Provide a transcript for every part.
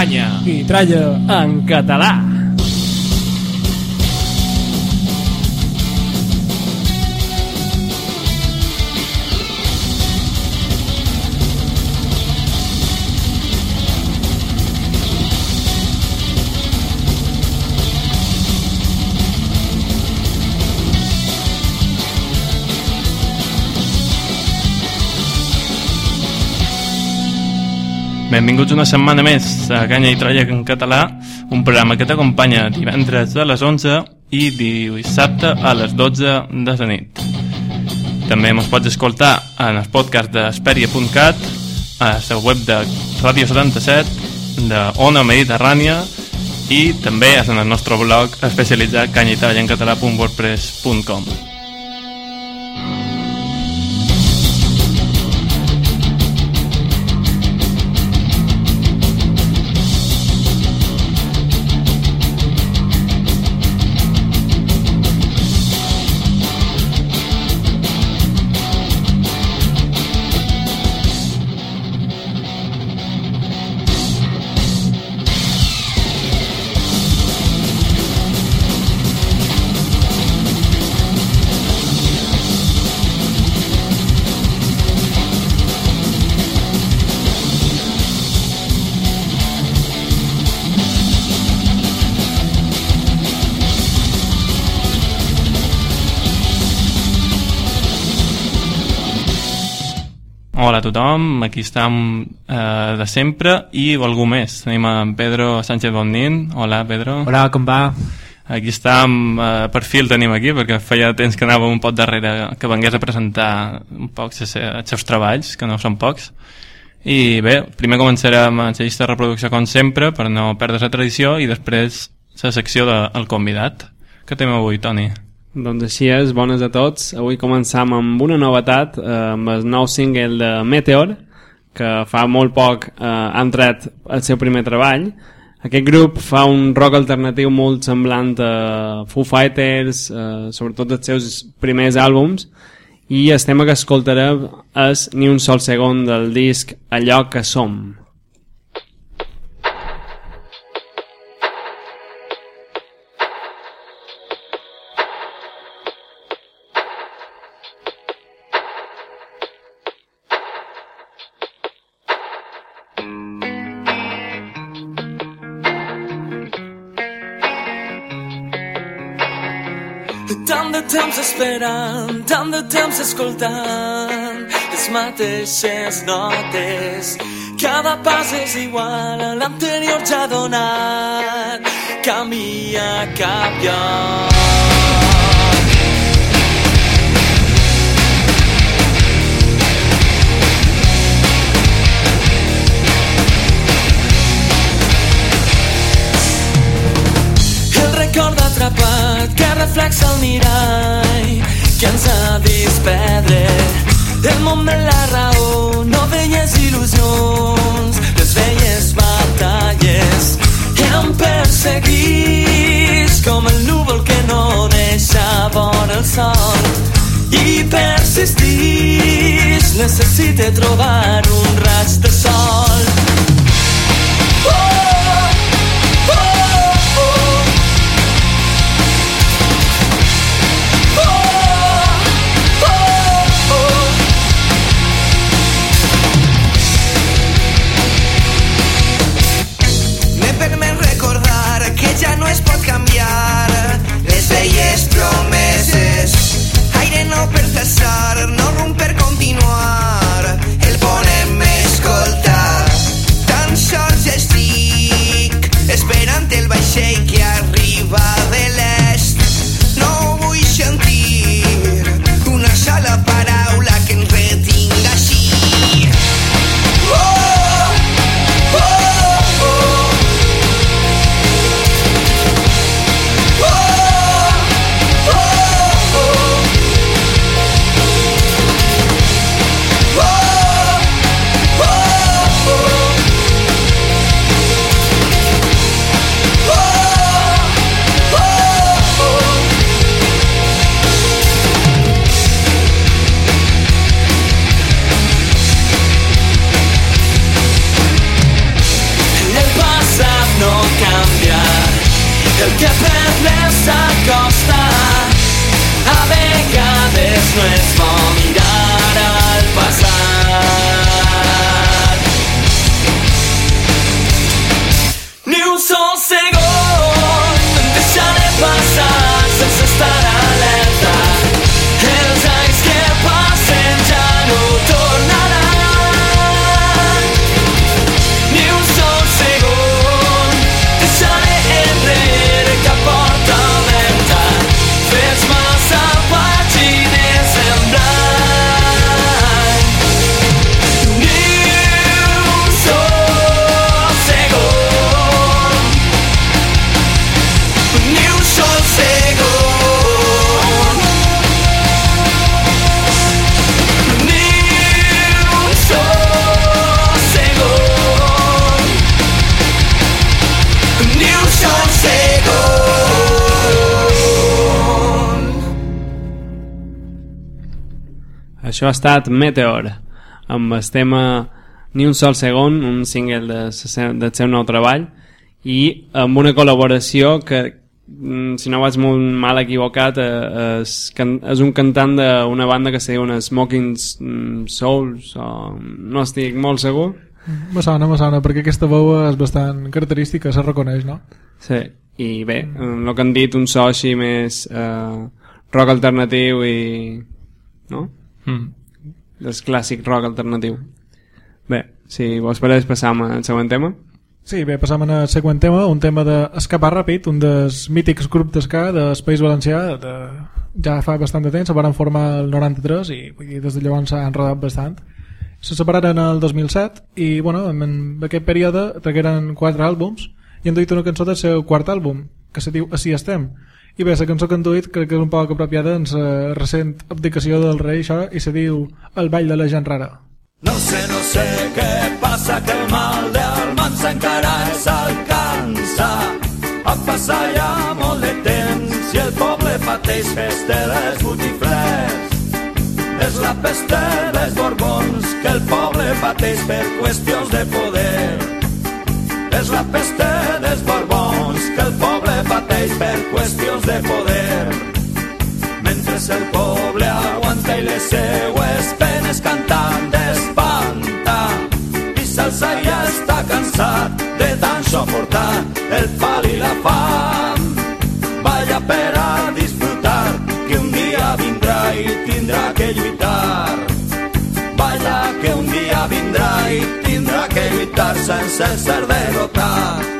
Canya i tralla en català. Benvinguts una setmana més a Canya i Trolla en català, un programa que t'acompanya divendres a les 11 i dissabte a les 12 de la nit. També ens pots escoltar en el podcast d'Esperia.cat, a la web de Ràdio 77, de Ona Mediterrània i també en el nostre blog especialitzat canyaitrallencatalà.wordpress.com. Hola a tothom, aquí estem eh, de sempre i algú més. Tenim en Pedro Sánchez Bonnin. Hola, Pedro. Hola, com va? Aquí estem, eh, per fi el tenim aquí, perquè feia temps que anava un pot darrere que vengués a presentar un poc els seus treballs, que no són pocs. I bé, primer començarem amb la llista de reproducció com sempre, per no perdre la tradició, i després la secció del de, convidat. Què tenim avui, Toni? Doncs així és, bones a tots. Avui començam amb una novetat, eh, amb el nou single de Meteor, que fa molt poc eh, han tret el seu primer treball. Aquest grup fa un rock alternatiu molt semblant a Foo Fighters, eh, sobretot els seus primers àlbums, i el tema que escoltarem és Ni un sol segon del disc Allò que som. Esperant, tant de temps escoltant les mateixes notes. Cada pas és igual a l'anterior ja donat, canvia cap lloc. Record atrapat que reflexa el mirall que ens ha vist perdre el món de la raó. No veies il·lusions les velles batalles em perseguís com el núvol que no deixa vora el sol. I persistís necessite trobar un raig de Això ha estat Meteor, amb el tema Ni un sol segon, un single de, del seu nou treball, i amb una col·laboració que, mm, si no vaig molt mal equivocat, eh, és, can- és un cantant d'una banda que se diu Smoking mm, Souls, o no estic molt segur. Me sona, me sona, perquè aquesta veu és bastant característica, se reconeix, no? Sí, i bé, el que han dit, un so així més eh, rock alternatiu i... no? Mm. del clàssic rock alternatiu. Bé, si vos pareix passam al següent tema. Sí, bé, passam al següent tema, un tema d'Escapar Ràpid, un dels mítics grups d'esca del País Valencià, de... ja fa bastant de temps, se van formar el 93 i vull dir, des de llavors s'han rodat bastant. Se separaren el 2007 i, bueno, en aquest període tragueren quatre àlbums i han duit una cançó del seu quart àlbum, que se diu Així estem. I bé, la cançó que han duit crec que és un poc apropiada en la recent abdicació del rei això, i se diu El ball de la gent rara. No sé, no sé què passa, que el mal del mans encara ens alcança. Ha passat ja molt de temps i el poble pateix festa dels botiflers. És la peste dels borbons que el poble pateix per qüestions de poder. És la peste dels borbons que el poble pateix per qüestions de poder. Mentre el poble aguanta i les seues penes cantant d'espanta. I s'alça ja està cansat de tant suportar el pal i la fam. Vaya per a disfrutar que un dia vindrà i tindrà que lluitar. Vaya que un dia vindrà i tindrà que lluitar sense ser derrotat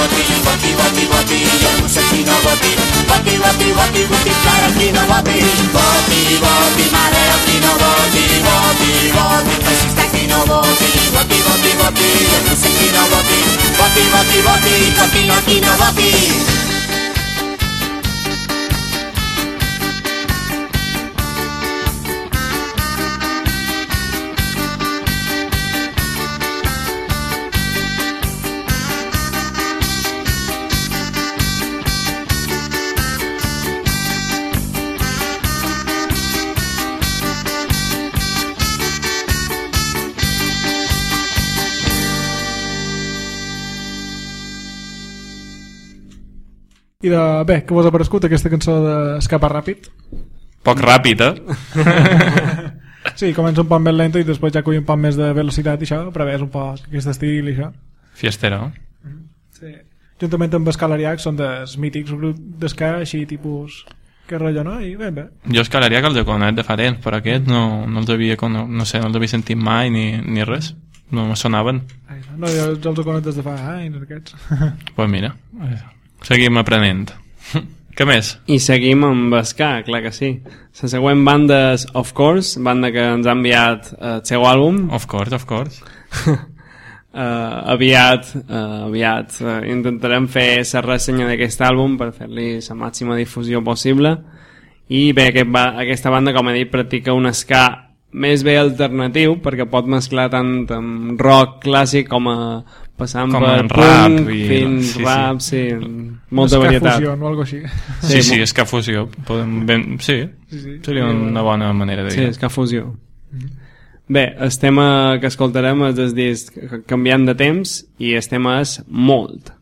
Vati, Vati, Vati, Vati, Jagusakina Vati, Vati, Vati, Vati, Vati, Karakina Vati, Vati, Vati, Mareakina Vati, Vati, Vati, Fascistakina Vati, Vati, Vati, Vati, Jagusakina Vati, Vati, Vati, Vati, Katina Kina Vati. I de, bé, què vos ha parescut aquesta cançó d'Escapar Ràpid? Poc ràpid, eh? Sí, comença un poc més lento i després ja cull un poc més de velocitat i això, però bé, és un poc aquest estil i això. Fiestero. Sí. Juntament amb Escalariac són dels mítics grups d'esca així tipus que rotllo, no? I bé, bé. Jo escalaria que els he conegut de fa temps, però aquest no, no els havia, cono... no sé, no els havia sentit mai ni, ni res. No me sonaven. Ai, no, jo, jo els he conegut des de fa anys, aquests. Doncs pues mira, eh, seguim aprenent. Què més? I seguim amb Esca, clar que sí. La següent banda és Of Course, banda que ens ha enviat eh, el seu àlbum. Of course, of course. Uh, aviat, uh, aviat uh, intentarem fer la ressenya d'aquest àlbum per fer-li la màxima difusió possible i bé, aquest ba aquesta banda com he dit practica un ska més bé alternatiu perquè pot mesclar tant amb rock clàssic com a passant Com per rap punk i- fins sí, sí. rap sí, molta Ska varietat Fusion o algo així. Sí, sí, és que fusió. Podem, ben, sí, Sí, sí. seria una bona manera de Sí, dir. és que fusió. Bé, el tema que escoltarem és el disc Canviant de temps i el tema és Molt.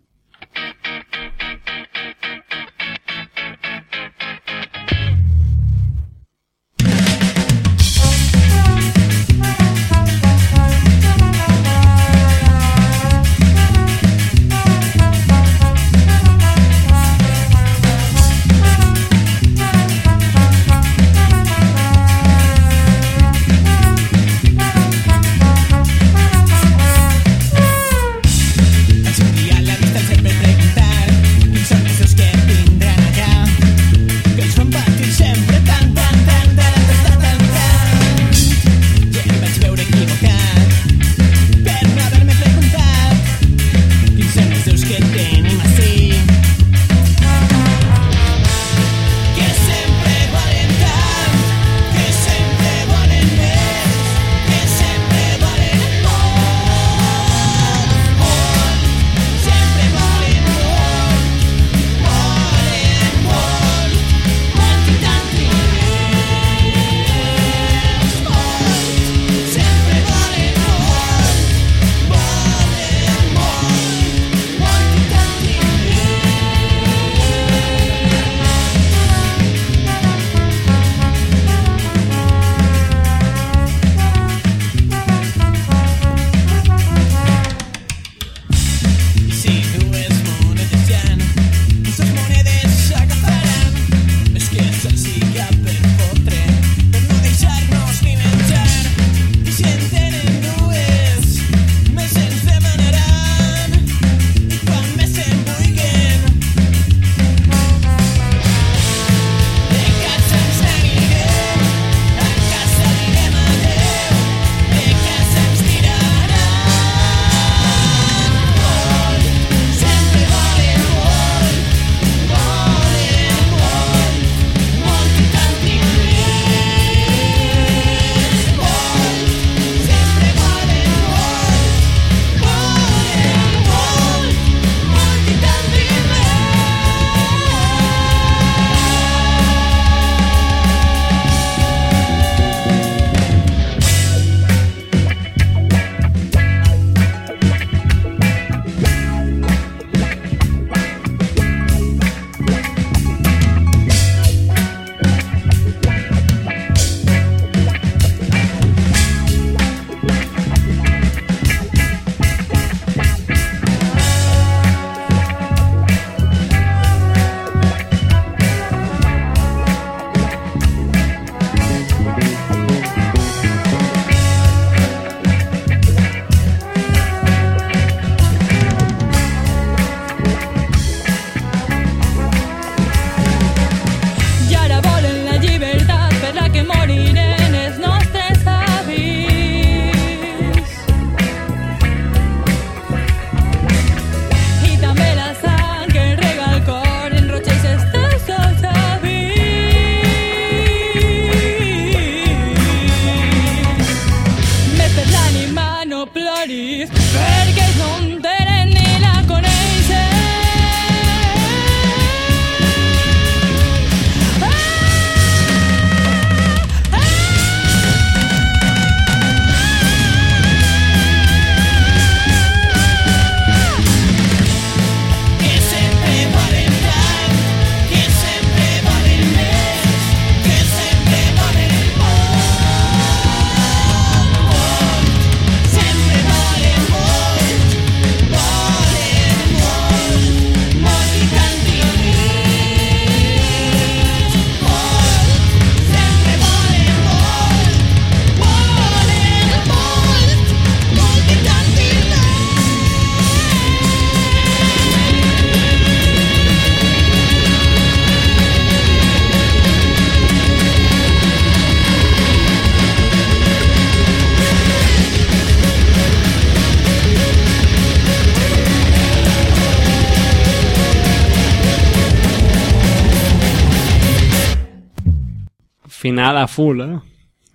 Final a full, eh?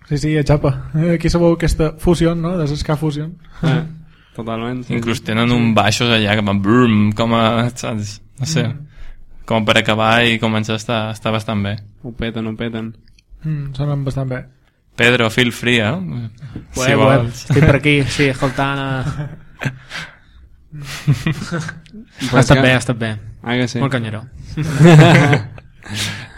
Sí, sí, a xapa. Eh, Aquí sabeu aquesta fusió, no?, de l'Ska Fusion. eh totalment. Sí. Inclús tenen un baixos allà que van brum, com a, saps? No sé, com per acabar i començar a estar, estar bastant bé. Ho peten, ho peten. Mm, sonen bastant bé. Pedro, feel free, eh? Ué, ué, estic per aquí, sí, escoltant... Uh... ha estat bé, ha estat bé. Ah, que sí. Molt canyero.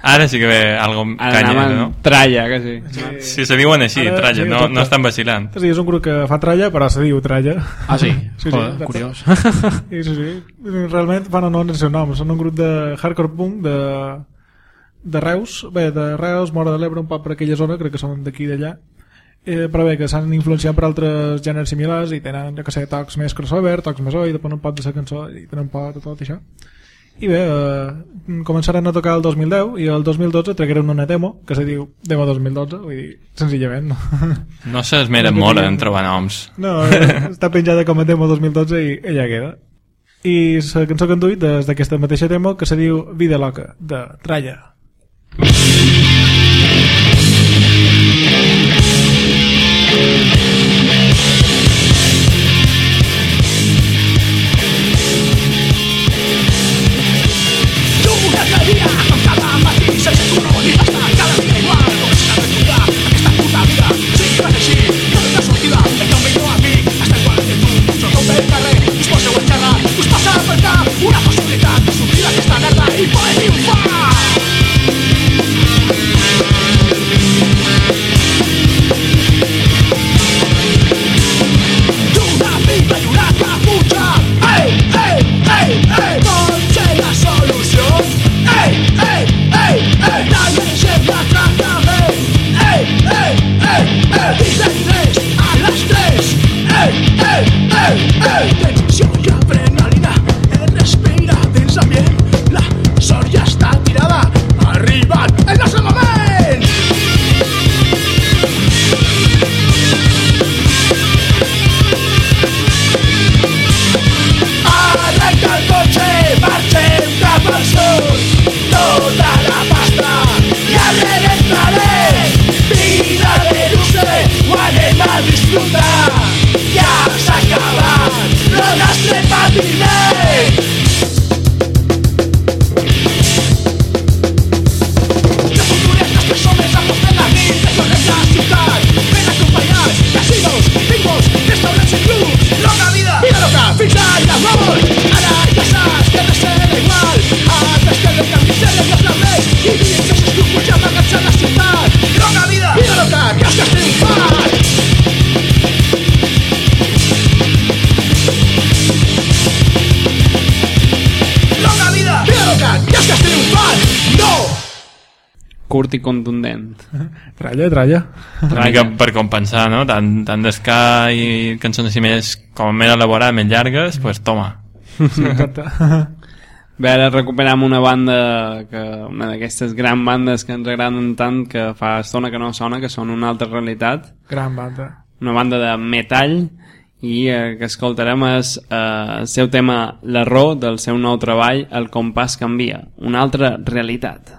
Ara sí que ve algo Ara canya, no? tralla, que sí. Sí, se diuen així, Ara, tralla, sí, no, no estan vacilant. Sí, és un grup que fa tralla, però se diu tralla. Ah, sí? Sí, sí, Joder, exacte. curiós. Sí, sí, sí. Realment fan honor al seu nom. Són un grup de hardcore punk de, de Reus, bé, de Reus, Mora de l'Ebre, un poc per aquella zona, crec que són d'aquí i d'allà. Eh, però bé, que s'han influenciat per altres gèneres similars i tenen, jo que sé, tocs més crossover, tocs més oi, depèn un poc de la cançó i tenen un poc de tot això. I bé, eh, començaren a tocar el 2010 i el 2012 tragueren una demo que se diu Demo 2012, vull dir, senzillament, no? S'esmeren No molt en trobar noms. No, eh, està penjada com a demo 2012 i ella queda. I la cançó que han duit és d'aquesta mateixa demo que se diu Vida Loca, de Tralla. Una i contundent. Tralla, tralla. Una mica per compensar, no? Tant, tant d'esca i cançons així més, com més elaborades, més llargues, pues toma. Sí. Bé, ara recuperam una banda, que una d'aquestes gran bandes que ens agraden tant que fa estona que no sona, que són una altra realitat. Gran banda. Una banda de metall i eh, que escoltarem és eh, el seu tema La Raó del seu nou treball El compàs canvia, una altra realitat.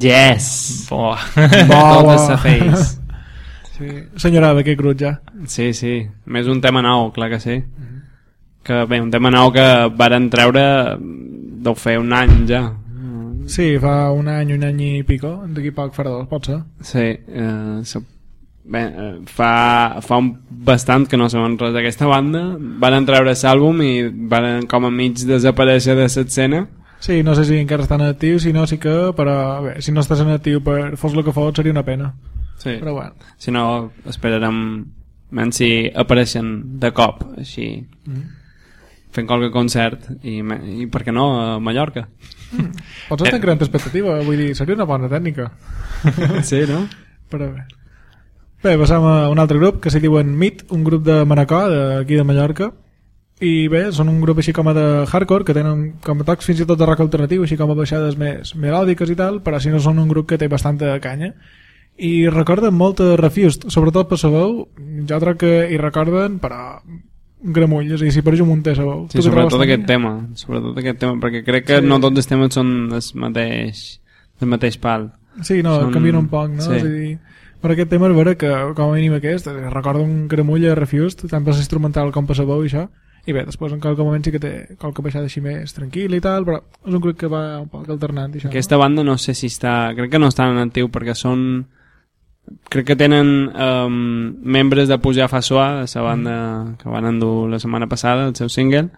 Yes! Bo. Bo, Tot face. Sí. Senyorava aquest grup ja. Sí, sí. Més un tema nou, clar que sí. Que bé, un tema nou que varen treure deu fer un any ja. Sí, fa un any, un any i pico, d'aquí poc farà dos, pot ser. Sí, eh, so, bé, eh, fa, fa un bastant que no sabem res d'aquesta banda. Van treure l'àlbum i van com a mig desaparèixer de l'escena. Sí, no sé si encara estan actius, si no, sí que, però bé, si no estàs en actiu per fos el que fos, seria una pena. Sí. Però bueno. Si no, esperarem menys si apareixen de cop, així, Mm. fent qualque concert i, i per què no, a Mallorca. Pots estar creant expectativa, vull dir, seria una bona tècnica. Sí, no? Però bé. Bé, passam a un altre grup que s'hi diuen MIT, un grup de Manacor, d'aquí de Mallorca. I bé, són un grup així com a de hardcore, que tenen com a tocs fins i tot de rock alternatiu, així com a baixades més melòdiques i tal, però si no són un grup que té bastanta canya. I recorden molt a Refused, sobretot per la veu, jo crec que hi recorden, però gramull, és a dir, si per jo munté la veu. Sí, sobretot aquest tema, sobretot aquest tema, perquè crec que Sí. no tots els temes són el mateix, el mateix pal. Sí, no, Són- canvien un poc, no? Sí. És a dir, per aquest tema és vera que, com a mínim aquest, recorda un gramull a Refused, tant per l'instrumental com per la veu i això, i bé, després en qualque moment sí que té qualque baixada així més tranquil i tal, però és un grup que va un poc alternant això. Aquesta banda no sé si està... Crec que no estan en actiu perquè són... Crec que tenen um, membres de Pujar fa suar, la banda que van endur la setmana passada, el seu single,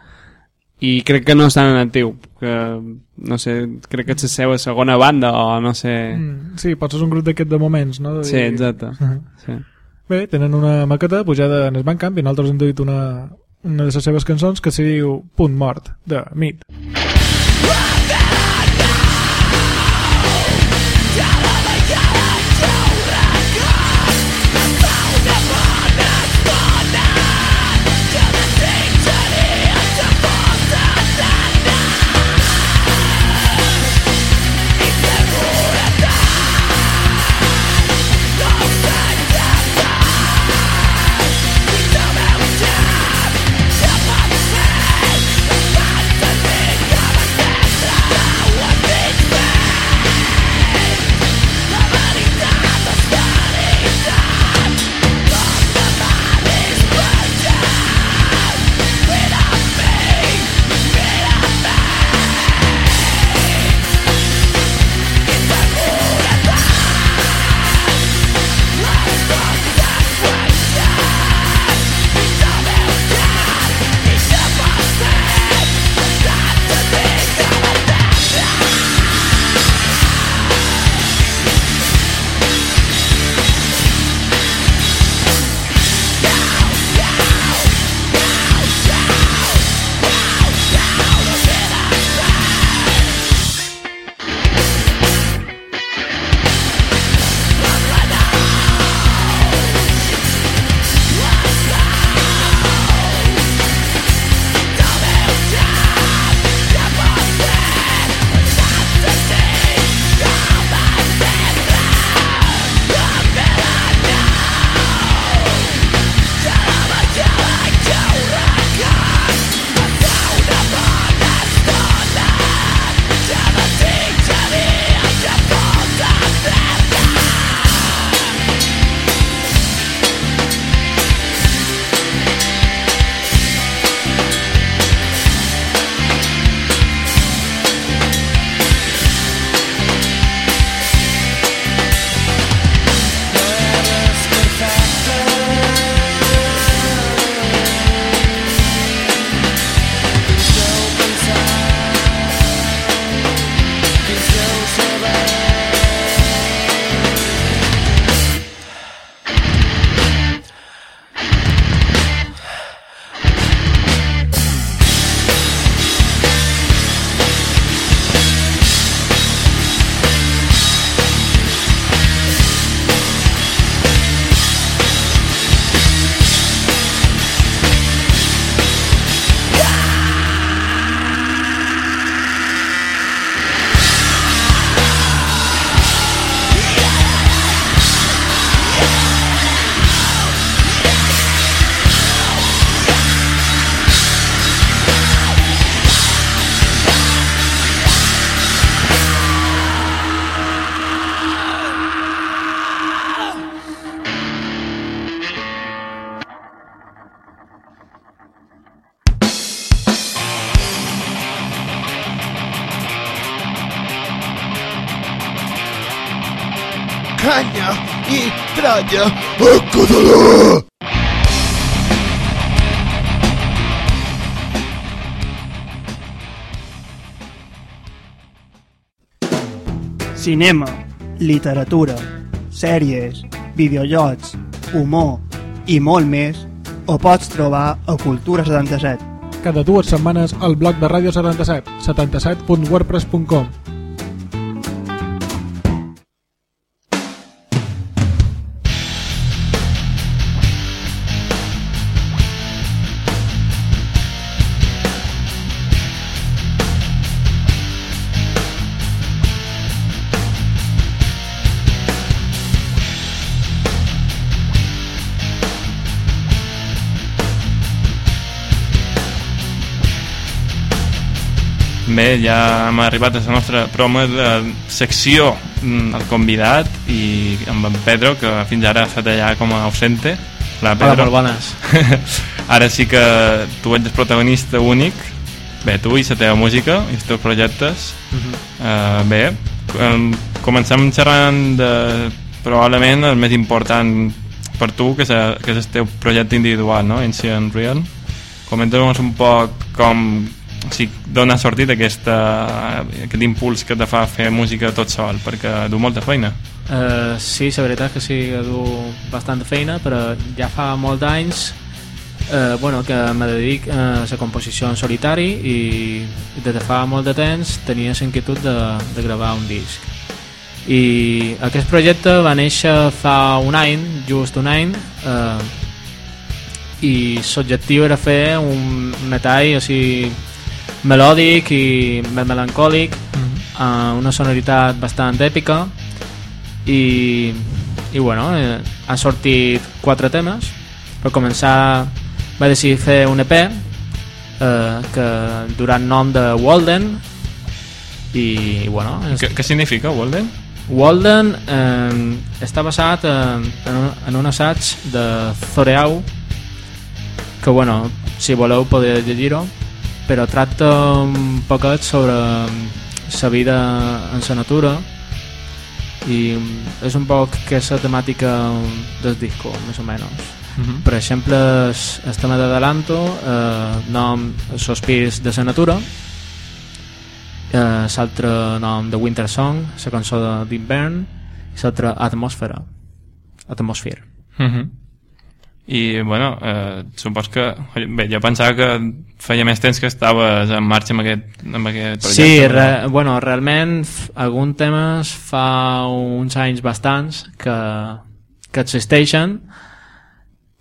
i crec que no estan en actiu, que no sé, crec que és la seva segona banda o no sé... Mm, sí, potser és un grup d'aquest de moments, no? De Sí, exacte. Sí. Bé, tenen una maqueta pujada en el Bandcamp i nosaltres hem duit una, una de les seves cançons que se diu Punt Mort, de Meat. Canya i tralla en català. Cinema, literatura, sèries, videojocs, humor i molt més ho pots trobar a Cultura 77. Cada dues setmanes al blog de Ràdio 77, 77.wordpress.com. Bé, ja hem arribat a la nostra promo de secció mm, el convidat i amb en Pedro, que fins ara ha estat allà com a ausente. La Hola, molt bones. ara sí que tu ets el protagonista únic. Bé, tu i la teva música i els teus projectes. Mhm. uh, bé, com, comencem xerrant de probablement el més important per tu, que és, que és el teu projecte individual, no? Ancient Real. Comenta'ns un poc com o sigui, d'on ha sortit aquesta, aquest impuls que te fa fer música tot sol, perquè du molta feina. Uh, sí, la veritat és que sí que du bastanta feina, però ja fa molts anys eh, bueno, que me dedic a la composició en solitari i des de fa molt de temps tenia la inquietud de, de gravar un disc. I aquest projecte va néixer fa un any, just un any, eh, i l'objectiu era fer un metall així melòdic i melancòlic amb una sonoritat bastant èpica i, i bueno, eh, han sortit quatre temes. Per començar va decidir fer un EP eh, que durant nom de Walden i bueno és... Què, què significa Walden? Walden eh, està basat en, en, un, en un assaig de Zoreau que bueno, si voleu podeu llegir-ho però tracta un poquet sobre la vida en la natura i és un poc que és la temàtica del disco, més o menys. Uh -huh. Per exemple, el, tema d'Adelanto, eh, nom Sospirs de la natura, eh, l'altre nom de Winter Song, la cançó d'Invern, i l'altre Atmosfera, Atmosphere. Uh -huh. I, bueno, eh, supos que... Bé, jo pensava que feia més temps que estaves en marxa amb aquest, amb aquest projecte. Sí, re, bueno, realment alguns temes fa uns anys bastants que, que existeixen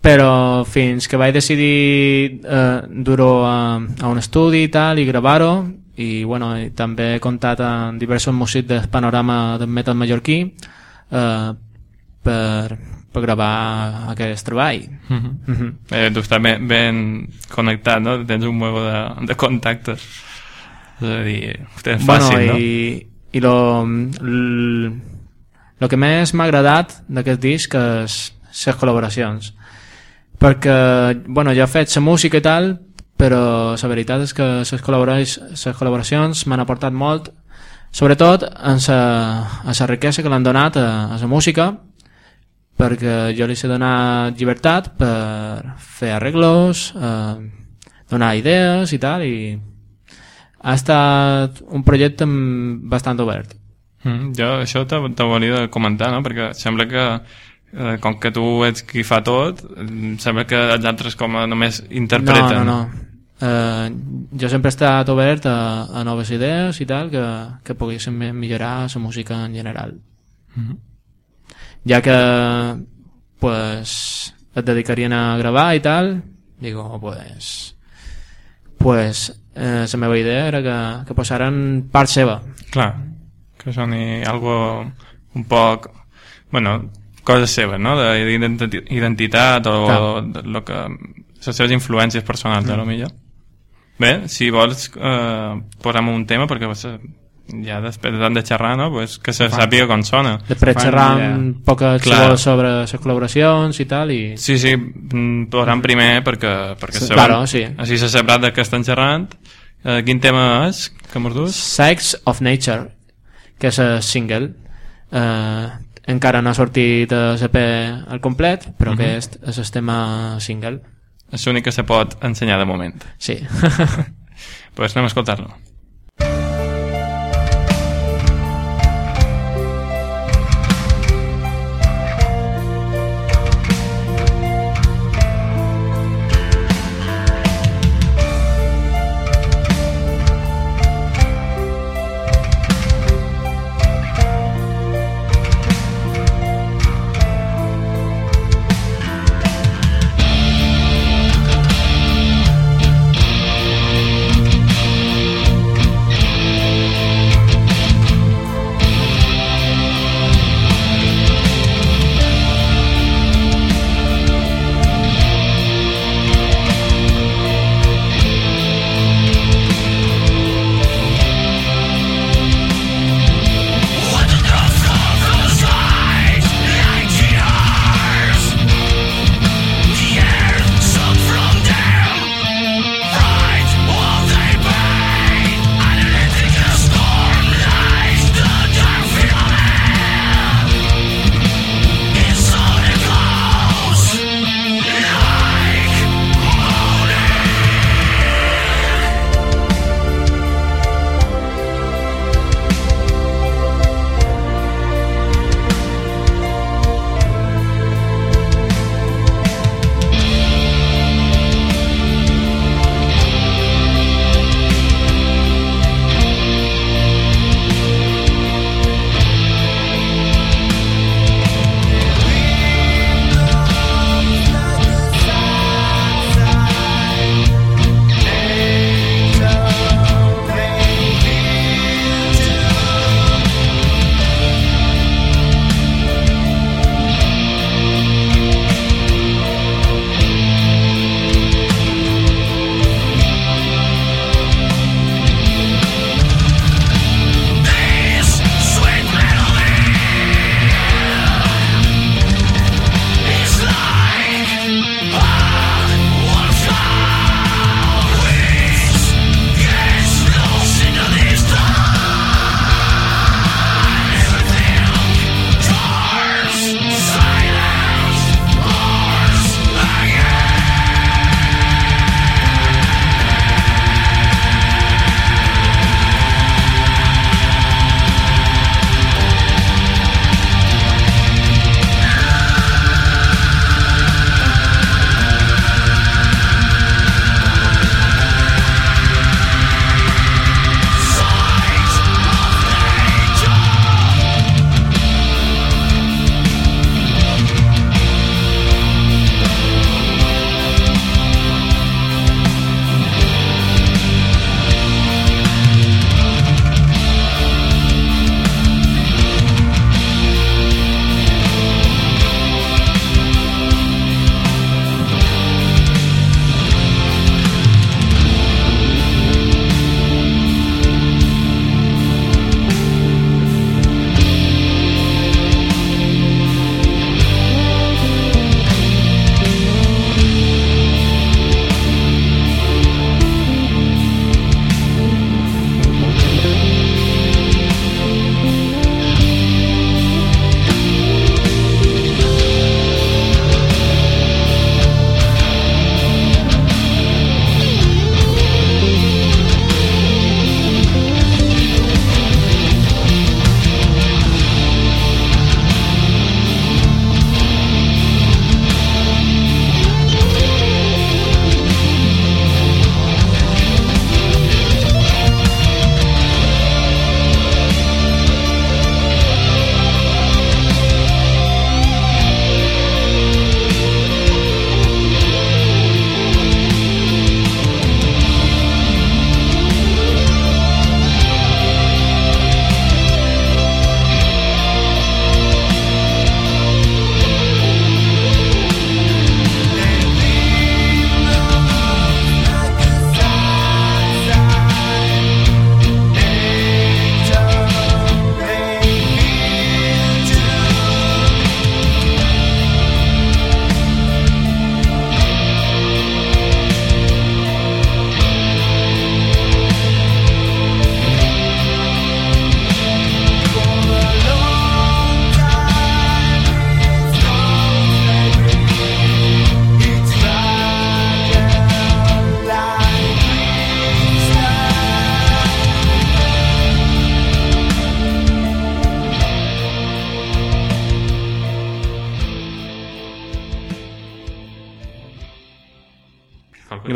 però fins que vaig decidir eh, dur-ho a, a un estudi i tal i gravar-ho i, bueno, i també he comptat amb diversos músics del panorama del metal mallorquí eh, per, per gravar aquest treball Uh -huh. Mhm. eh, tu estàs ben, ben connectat, no? Tens un huevo de, de contactes. És a dir, ho tens fàcil, bueno, no? i, i lo, l, lo que més m'ha agradat d'aquest disc és les col·laboracions perquè bueno, jo he fet la música i tal però la veritat és que les col·laboracions, les col·laboracions m'han aportat molt sobretot en la, riquesa que l'han donat a, a la música perquè jo li sé donar llibertat per fer arreglos eh, donar idees i tal i ha estat un projecte mm, bastant obert Mm, jo això te, te volia comentar, no? Perquè sembla que eh, com que tu ets qui fa tot, eh, sembla que els altres com a només interpreten. no, no, no. Eh, jo sempre he estat obert a, a noves idees i tal que, que poguessin me- millorar la música en general Mhm. Ja que pues et dedicarien a gravar i tal digo pues pues eh, la meva idea era que, que posaren part seva Clar, que soni algo un poc... Bueno, coses seves, no? D'identitat o Clar. de lo que... les seves influències personals, mm. a lo millor. Bé, si vols eh, posem un tema, perquè ja després tant de xerrar, no? Pues que se sàpiga com sona. després xerrar un poc si Clar. vols, sobre les col·laboracions i tal i Sí, sí, mm, posem primer perquè, perquè Sí, claro, sí. així se sabrà de què estan xerrant. Eh, quin tema és que dus? Sex of Nature que és el single eh, encara no ha sortit a l'EP al complet, però Mhm. aquest és el tema single. És l'únic que se pot ensenyar de moment. Sí. pues anem a escoltar-lo.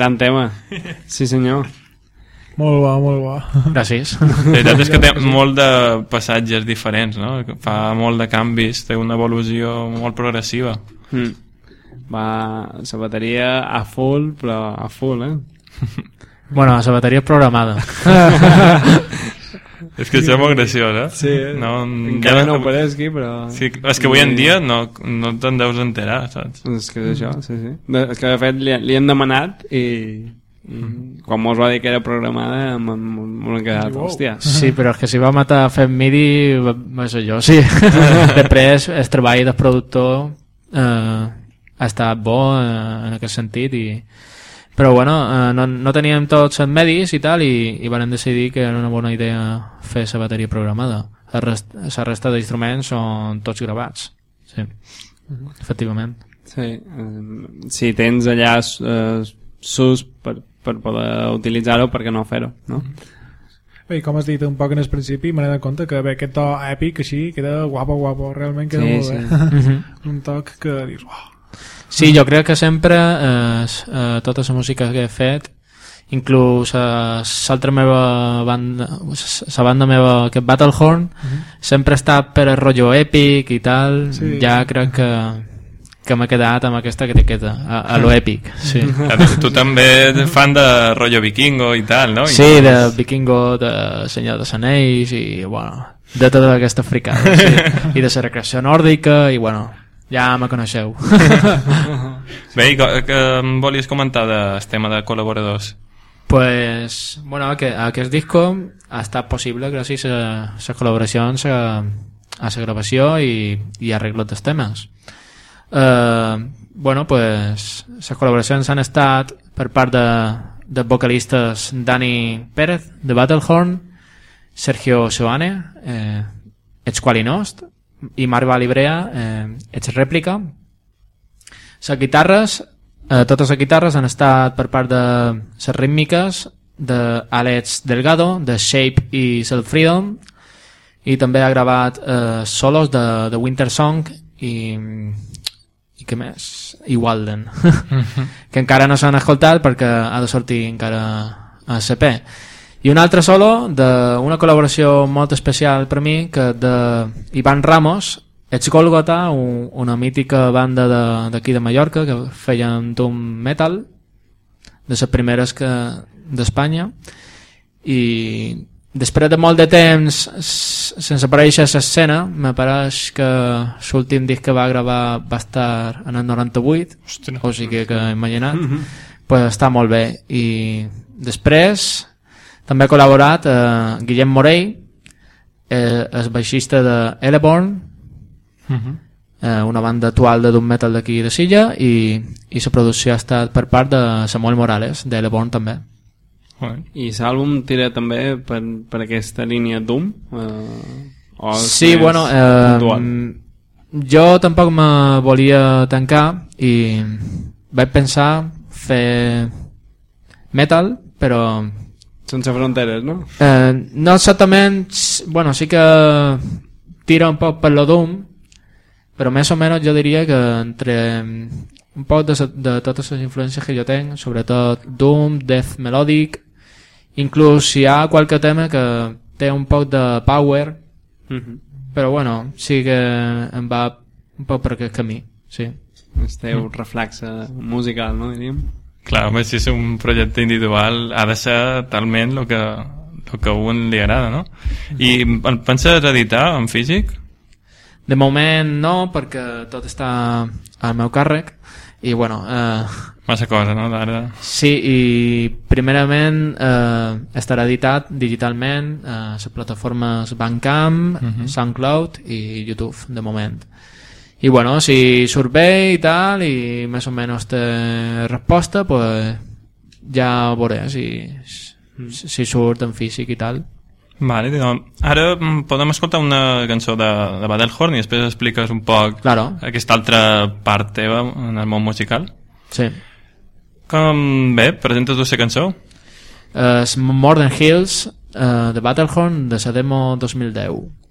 Gran tema. Sí, senyor. Molt bo, molt bo. Gràcies. La veritat és que té molt de passatges diferents, no? Fa molt de canvis, té una evolució molt progressiva. Mm. Va, la bateria a full, però a full, eh? Bueno, la bateria programada. És que és molt graciós, eh? Sí, no, encara no ho pareixi, però... Sí, és que avui en dia no, no te'n deus enterar, saps? És que és això, sí, sí. De, és que de fet li, li han demanat i, i quan mos va dir que era programada m'ho he quedat, Wow. hòstia. Sí, però és que si va matar fent MIDI va, ser jo, sí. Després el treball de productor eh, ha estat bo eh, en aquest sentit i però bueno, eh, no, no teníem tots els medis i tal i, i vam decidir que era una bona idea fer la bateria programada la resta, la resta d'instruments són tots gravats sí, efectivament Sí, eh, si tens allà eh, sus per, per poder utilitzar-ho, per què no fer-ho, no? Bé, i com has dit un poc en el principi, m'he donat compte que bé, aquest to èpic així queda guapo, guapo, realment queda Sí, molt sí. bé. Mhm. un toc que dius, uau, Sí, jo crec que sempre eh, eh, tota la música que he fet inclús eh, l'altra meva banda la banda meva que és Battlehorn sempre ha estat per el rotllo èpic i tal Sí. ja crec que que m'he quedat amb aquesta etiqueta a, a lo èpic sí. Tu, tu també ets fan de rotllo vikingo i tal, no? I sí, de Vikingo de Senyor de Sanells i bueno, de tota aquesta fricada sí. i de la recreació nòrdica i bueno, ja me coneixeu Bé, i que em volies comentar del tema de col·laboradors? Pues, bueno, que, aquest disco ha estat possible gràcies a les col·laboracions a, a la gravació i, i arreglos dels temes. Uh, bueno, pues, les col·laboracions han estat per part de, de vocalistes Dani Pérez, de Battlehorn, Sergio Soane, eh, Ets Qualinost, i Marc Valibrea, eh, Ets Rèplica. Les guitarres, eh, totes les guitarres han estat per part de les rítmiques d'Àlex Delgado, de Shape i Self Freedom, i també ha gravat eh, solos de, de Winter Song i, i què més? I Walden que encara no s'han escoltat perquè ha de sortir encara a CP i un altre solo d'una col·laboració molt especial per mi que de Ivan Ramos Ets Golgota, un, una mítica banda de- d'aquí de, de Mallorca que feien doom metal de les primeres que d'Espanya. I després de molt de temps sense aparèixer a l'escena me pareix que l'últim disc que va gravar va estar en el 98 Hòstia. o sigui que imagina't. Pues està molt bé. I després també ha col·laborat eh, Guillem Morell eh, el baixista de Eleborn eh, una banda actual de doom metal d'aquí de Silla i, i la producció ha estat per part de Samuel Morales de Eleborn també Bueno. I l'àlbum tira també per, per aquesta línia Doom? Eh, o Sí, bueno, eh, jo tampoc me volia tancar i vaig pensar fer metal, però Sense fronteres, no? eh, no exactament, bueno, sí que tira un poc per lo Doom, però més o menys jo diria que entre mm, un poc de, de totes les influències que jo tenc, sobretot Doom, Death Melodic, inclús hi ha qualque tema que té un poc de power, Mhm. però bueno, sí que em va un poc per aquest camí, sí. El teu reflex eh, musical, no, diríem? Clar, home, si és un projecte individual ha de ser talment el que, el que a un li agrada, no? I en penses editar en físic? De moment no, perquè tot està al meu càrrec i bueno, eh, Massa cosa, no? Ara... sí, i primerament eh, estarà editat digitalment a les plataformes Bandcamp, Mhm. SoundCloud i YouTube, de moment. I bueno, si surt bé i tal, i més o menys té resposta, pues ja veuré si, si surt en físic i tal. Vale, doncs, ara mm, podem escoltar una cançó de, de Badelhorn i després expliques un poc Claro. aquesta altra part teva en el món musical. Sí. Com, bé, presentes tu la cançó? Uh, More Than Hills uh, de Battlehorn de la demo 2010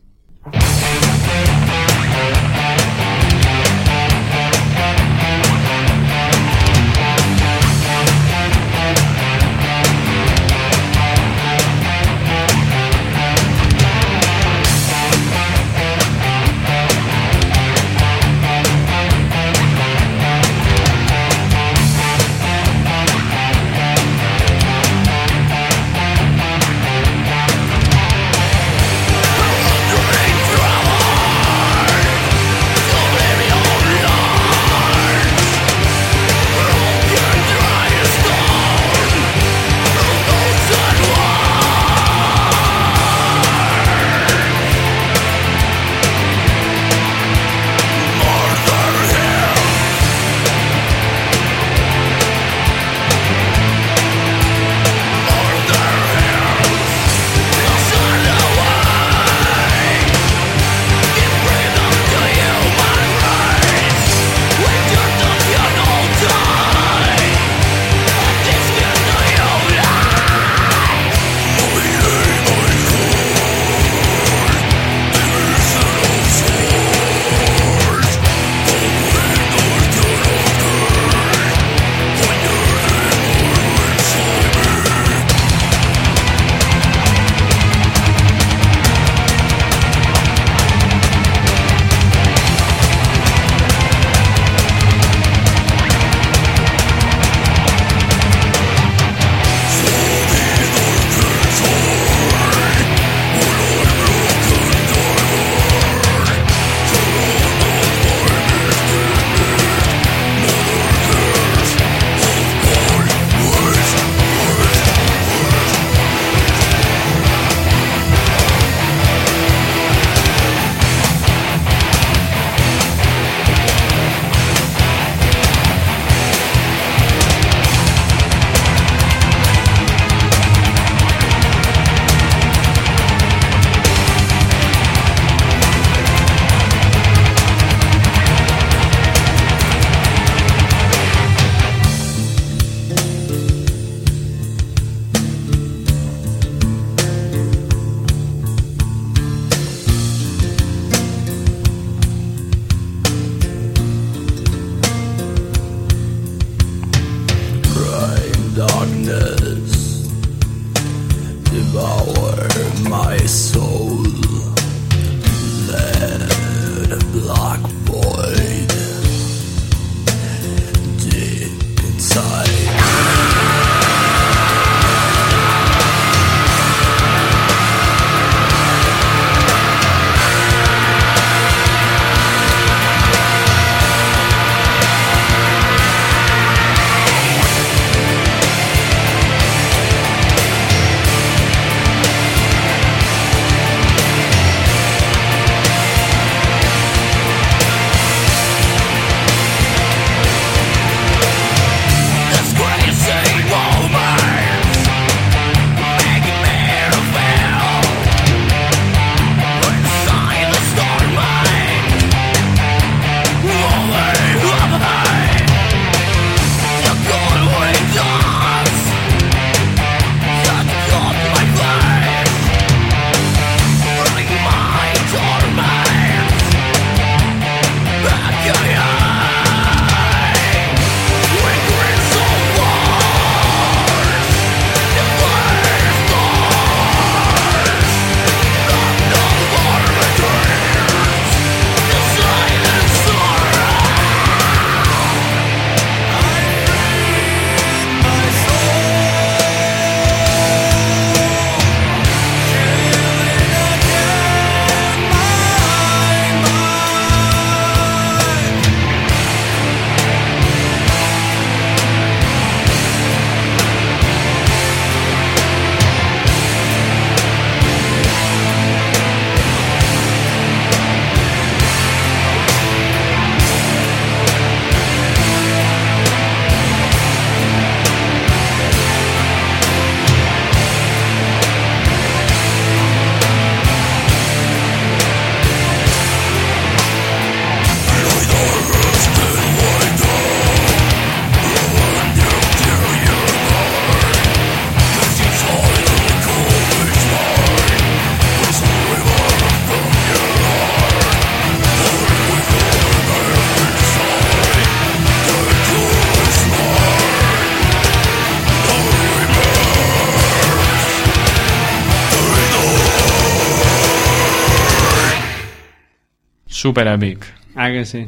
Super èpic. Ah, que sí.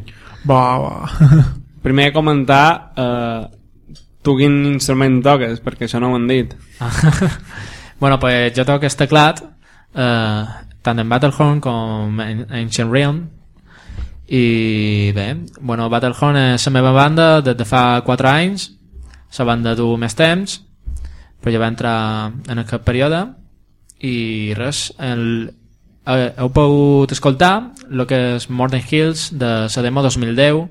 Va, va. Primer comentar eh, tu quin instrument toques, perquè això no ho han dit. bueno, pues jo toco este teclat eh, tant en Battlehorn com en Ancient Realm i bé, bueno, Battlehorn és la meva banda des de fa 4 anys la banda du més temps però ja va entrar en aquest període i res el, eh, heu pogut escoltar el que és Modern Hills de la demo 2010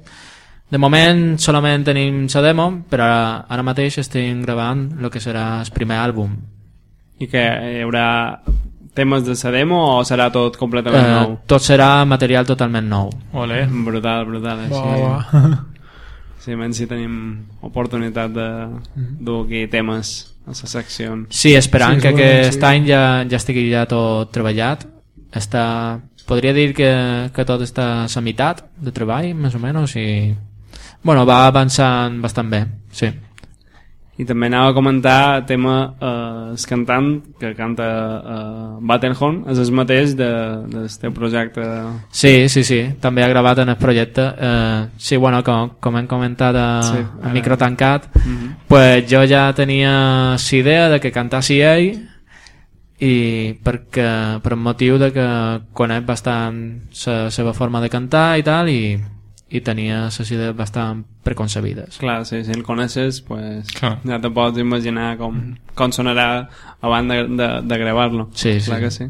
de moment solament tenim la demo però ara, ara mateix estem gravant el que serà el primer àlbum I que hi haurà temes de la demo o serà tot completament eh, nou? tot serà material totalment nou Olé. Brutal, brutal. Així. Va, va. Sí, menys si tenim oportunitat de dur aquí temes a la secció. Sí, esperant Sí, que aquest sí. any ja, ja estigui ja tot treballat. Està, podria dir que, que tot està a la meitat de treball, més o menys, i bueno, va avançant bastant bé, sí. I també anava a comentar el tema eh, el cantant que canta eh, Battlehorn és el mateix de, del teu projecte Sí, sí, sí, també ha gravat en el projecte. Eh, sí, bueno, com, com hem comentat a, Sí, sí, ara- a micro tancat, Mhm. pues jo ja tenia la idea de que cantessi ell i perquè, per un motiu de que conec bastant la seva forma de cantar i tal i, i tenia les idees bastant preconcebides. clar, sí, si el coneixes pues, Clar. ja te pots imaginar com, com sonarà abans de, de, de gravar-lo Sí, sí. clar que sí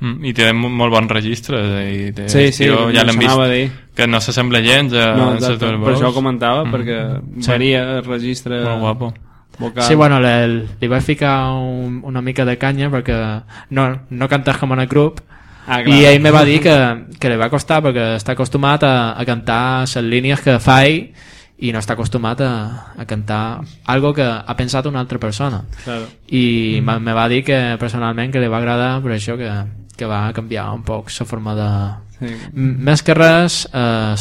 Mm, I té mo- molt bon registre. I té, Sí, sí, jo ja l'hem vist. dir. Que no s'assembla gens a no, exacte, per això ho comentava Mm. perquè Sí. varia el registre Molt guapo. Vocal Sí, bueno, le, li vaig ficar un, una mica de canya perquè no, no cantes com en el grup Ah, clar. i ell me va dir que, que li va costar perquè està acostumat a, a cantar les línies que fa ell i no està acostumat a, a cantar algo que ha pensat una altra persona Claro. i mm. me va dir que personalment que li va agradar per això que, que va canviar un poc la forma de... Sí. Més que res, eh,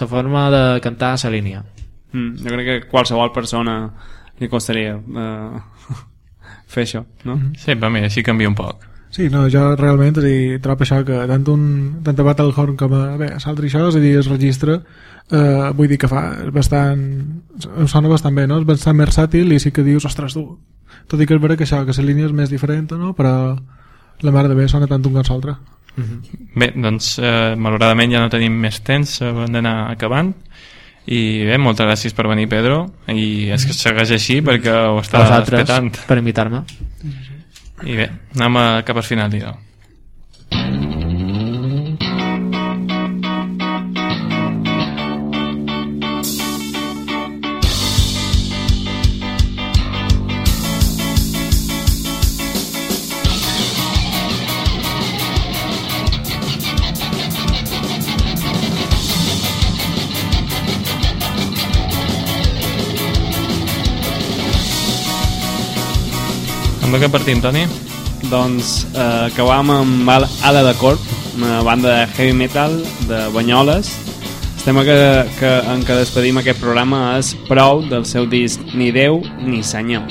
la forma de cantar la línia. Mm, jo crec que qualsevol persona li costaria eh, fer això, no? Sí, però mira, així canvia un poc. Sí, no, jo realment és a dir, trobo això que tant un tant a Battlehorn com a bé, a l'altre això, és a dir, es registre eh, vull dir que fa bastant em sona bastant bé, no? és bastant versàtil i sí que dius, ostres tu tot i que és vera que això, que la línia és més diferent no? però la mare de bé sona tant un com l'altre Bé, doncs eh, malauradament ja no tenim més temps, hem d'anar acabant i bé, moltes gràcies per venir Pedro. I és que segueix així perquè ho a està vosaltres espetant per invitar-me. I bé, anem a, cap al final dirò. Amb què partim, Toni? Doncs eh, acabam amb Al- Ala de Corp, una banda de heavy metal de Banyoles. El tema que, que, en què despedim aquest programa és prou del seu disc Ni Déu ni Senyor.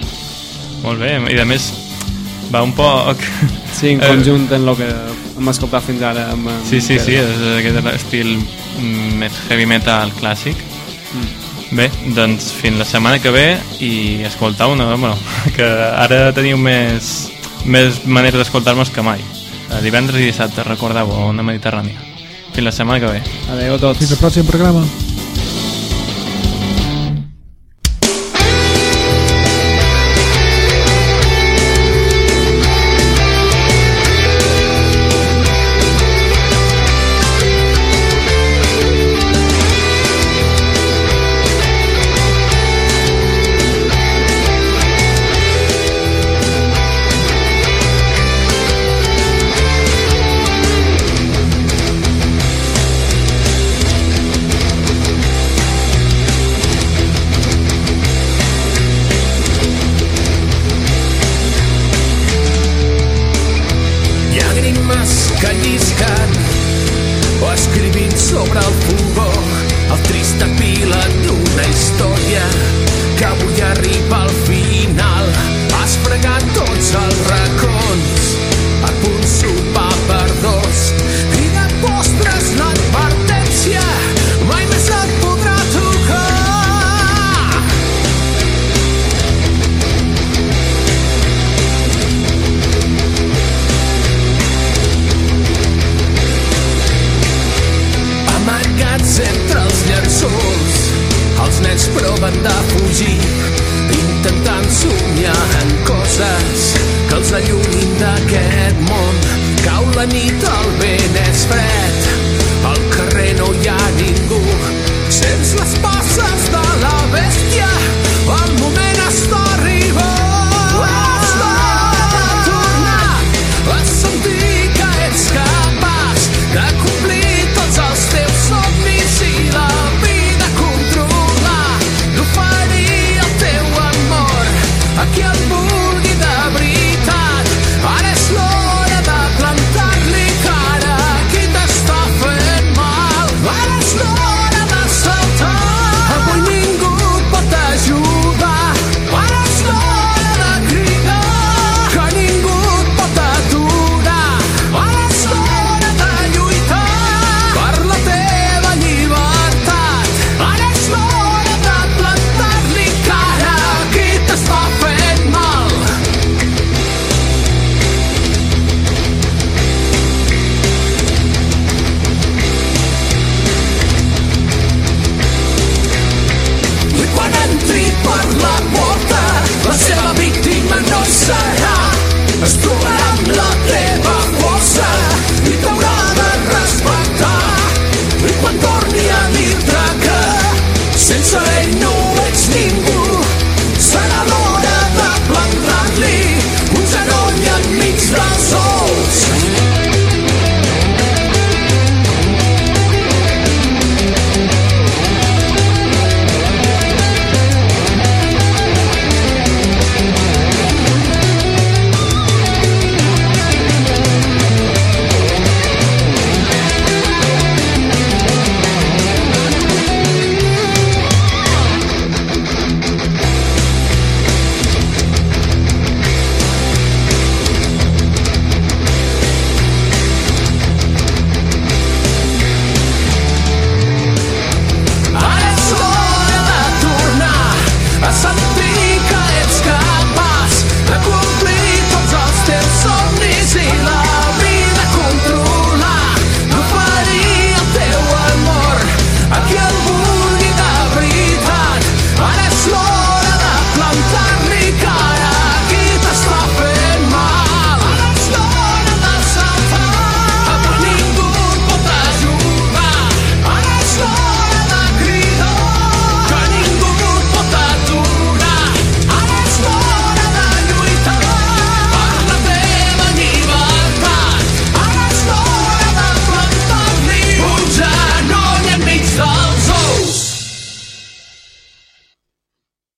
Molt bé, i a més va un poc... Sí, en Eh, conjunt en el que hem escoltat fins ara. Amb, amb Sí, sí, sí, és aquest estil mm, més heavy metal clàssic. Mm. Bé, doncs fins la setmana que ve i escoltau no, bueno, que ara teniu més, més maneres d'escoltar-nos que mai. Eh, Divendres i dissabte, recordeu, a Mediterrània. Fins la setmana que ve. Adéu a tots. fins al pròxim programa